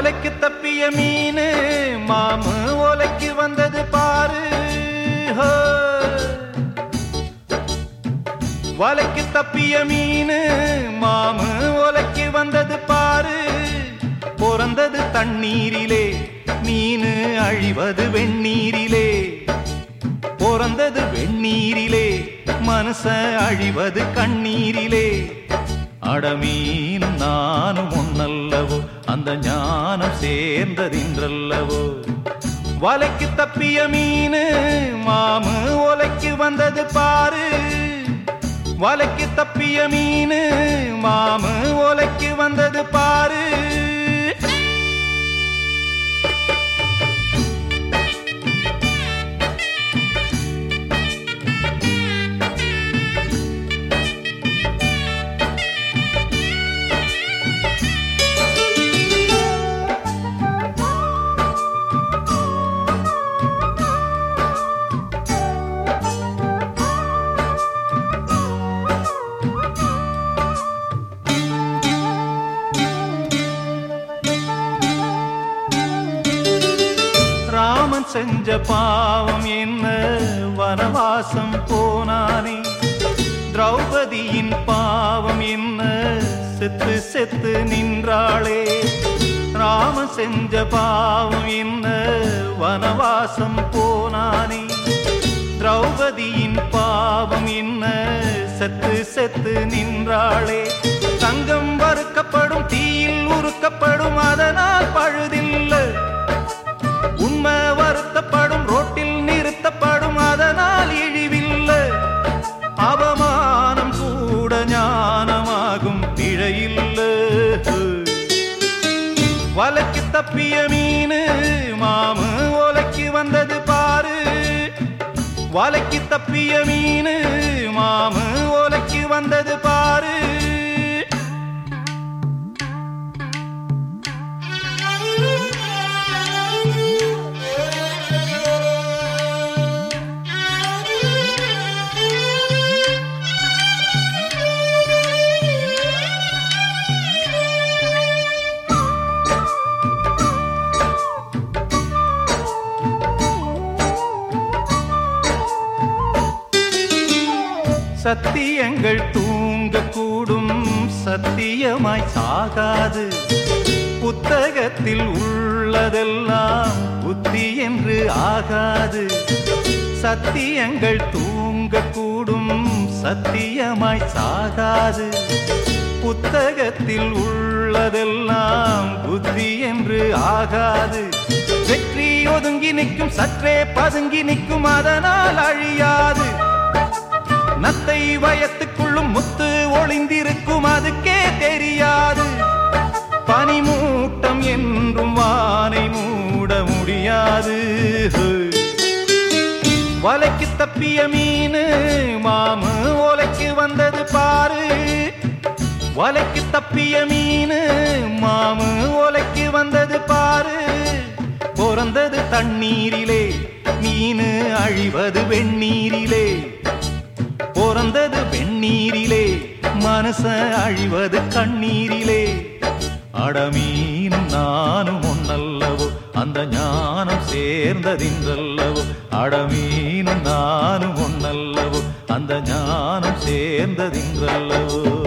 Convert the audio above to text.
வலைக்கு தப்பிய மீனு மாமு ஓலைக்கு வந்தது பாரு. வலைக்கு தப்பிய மீனு மாமு ஓலைக்கு வந்தது பாரு. பிறந்தது தண்ணீரிலே மீனு அழிவது வெந்நீரிலே. பிறந்தது வெந்நீரிலே மனச அழிவது கண்ணீரிலே. அடமீன் நானும் ஒன்னல்லவோ அந்த ஞானம் சேர்ந்ததின்றல்லவோ? வலைக்கு தப்பிய மீனு மாமு ஒலைக்கு வந்தது பாரு. வலைக்கு தப்பிய மீனு மாமு ஒலைக்கு வந்தது பாரு. செஞ்ச பாவம் என்ன? வனவாசம் போனானே. திரௌபதியின் பாவம் என்ன? செத்து செத்து நின்றாளே. ராம செஞ்ச பாவம் என்ன? வனவாசம் போனானே. திரௌபதியின் பாவம் என்ன? செத்து செத்து ஞானமாகும் வலைக்கு தப்பிய மீன் மாமு ஓலைக்கு வந்தது பாரு. வலைக்கு தப்பிய மீன் மாமு ஓலைக்கு வந்தது பாரு. சத்தியங்கள் தூங்கக்கூடும் சத்தியமாய் சாகாது. புத்தகத்தில் உள்ளதெல்லாம் புத்தி என்று ஆகாது. சத்தியங்கள் தூங்கக்கூடும் சத்தியமாய் சாகாது. புத்தகத்தில் உள்ளதெல்லாம் புத்தி என்று ஆகாது. வெற்றி ஒதுங்கி நிற்கும் சற்றே பதுங்கி நிற்கும் அதனால் வயத்துக்குள்ளும் முத்து ஒளிந்திருக்கும் அதுக்கே தெரியாது. பனிமூட்டம் என்றும் வானை மூட முடியாது. வலைக்கு தப்பிய மீனு மாமு ஓலைக்கு வந்தது பாரு. வலைக்கு தப்பிய மீனு மாமு ஓலைக்கு வந்தது பாரு. பிறந்தது தண்ணீரிலே மீனு அழிவது வெண்ணீரிலே பிறந்தது வெந்நீரிலே மனச அழிவது கண்ணீரிலே. அடமீனும் நானும் ஒன்னல்லவோ அந்த ஞானம் சேர்ந்ததின்றல்லவோ. அடமீனும் நானும் ஒன்னல்லவோ அந்த ஞானம் சேர்ந்ததின்றல்லவோ.